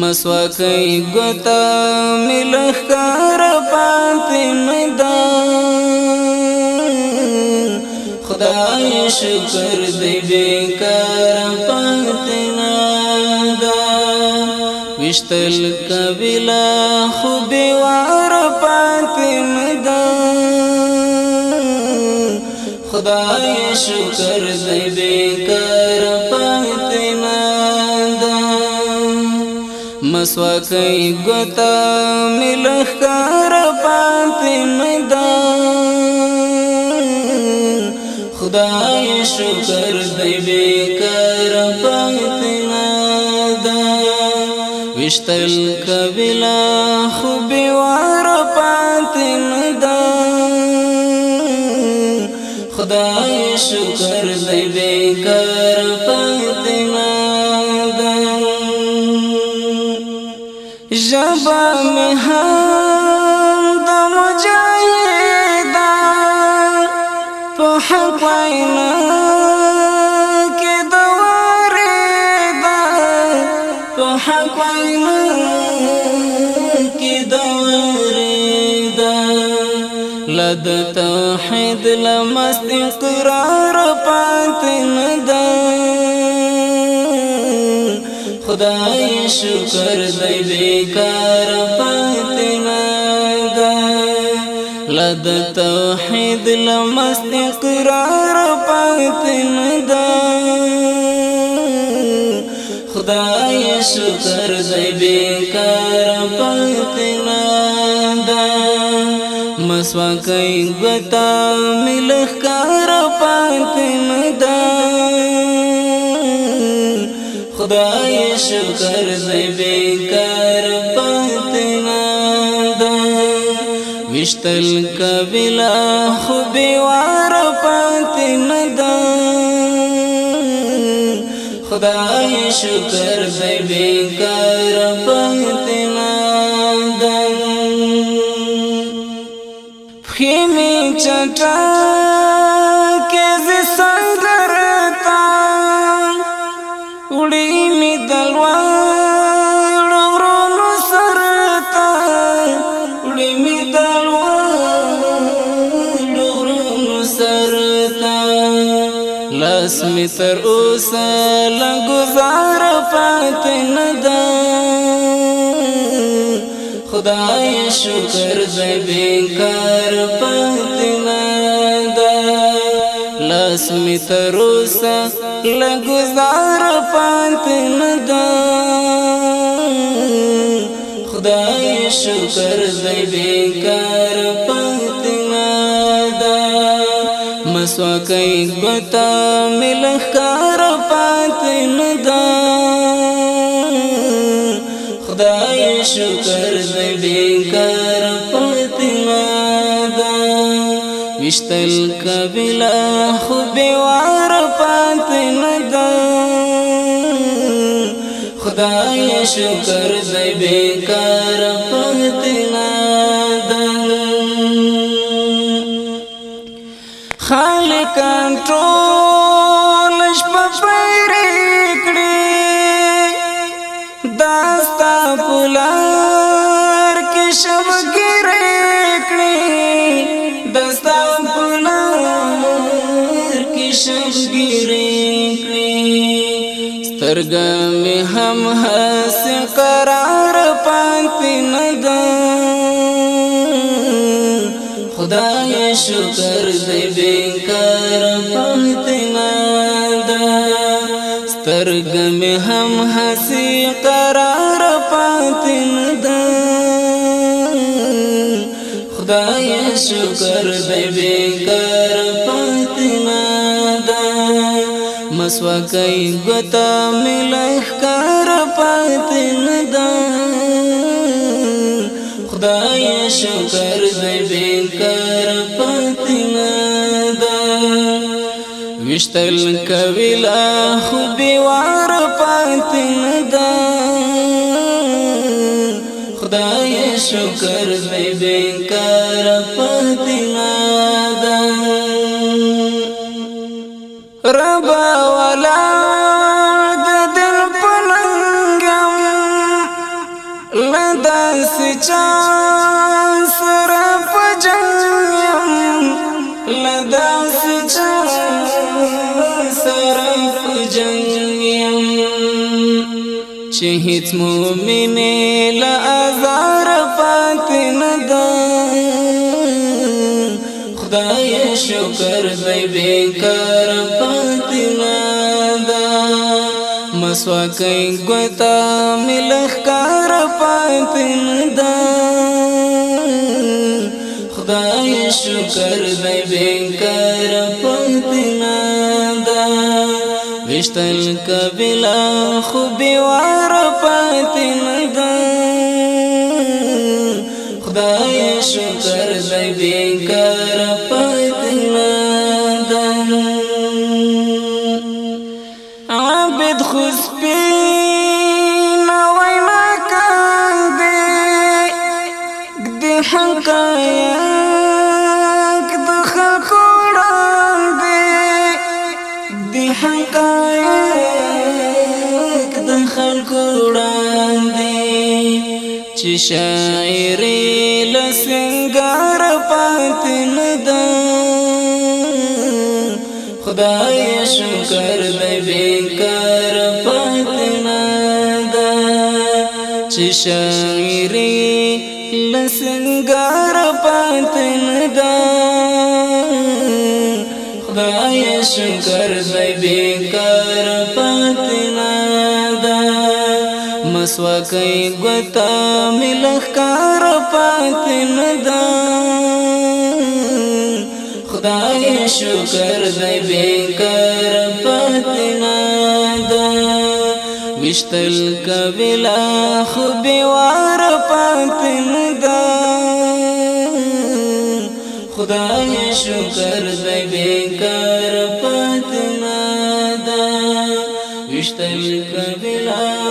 مسواکی گوتا ملخ کار پاتی میدان خدای شکر دی بیکار پاتی نادان وشتل کبیلا خوبی وار پاتی میدان خدای شکر دی بیکار مسواکی گوتا ملخ کار پاتی میدان خدای شکر دی بیکار پاتی میدان وشتل کبیلا خوبی وار پاتی میدان خدای شکر دی بیکار هم د مجاهد په حق وینا کې د ورید په حق وینا کې د ورید لد توحید لمست قرار پاتنه خدای شکر دی بیکار پاتنا دا لد توحید لمست اقرار پاتنا دا خدای شکر دی بیکار پاتنا دا مسوا کئی گتا ملخ کار پاتنا دا خدای شکر زی بیکار پاتنا دا وشتل کبلا خو بیوار پاتنا دا خدای شکر زی بیکار پاتنا دا خیمی چٹا کے زی لاس می تر اوس لګزار پات نه دا خدای شکر دې بیکار پات نه دا لاس می تر اوس لګزار پات نه دا خدای شکر دې بیکار پات مسوکی گتا ملخکار پات ندا خدای شکر دبی کار پات ندا وشتل کبلا خوبی وار پات ندا خدای شکر دبی کار پات کنټرول شپه پیری کړی داستا پولار کې شب ګری کړی داستا پولار کې شب ګری کړی سترګې هم هسه قرار پاتې نه ده خدای شکر دې بینکار پاتنا دا سترګ مې هم حسي قرار پاتنا دا خدای شکر دې بینکار پاتنا دا مسواکې غتا ملخ کار پاتنا دا خدای شکر دې ذکر پتنه ده وشتل کویلا خو بیوار پتنه ده خدای شکر مې ذکر پتنه ده رب ولا دل پلنګم لدا سچا جنگ یم چې هیڅ مؤمن لا ازار پات نه ده خدای شکر دی بیکار پات نه ده مسواکې ګوتا ملخ کار پات نه ده خدای شکر دی بیکار پات نه نشتل کبلا خوبی وار پاتی ندا خدای شکر دې بیکار پاتی ندا ده عبد خو شاعر لسنگار لسنګار پاتن ده خدای شکر مې بیکار پاتن ده چشاعر سوکې ګوتا ملخ کار پات نه دا خدای شکر دې بیکار پات نه دا مشتل کبلا خو بیوار پات نه دا خدای شکر دې بیکار پات نه دا مشتل کبلا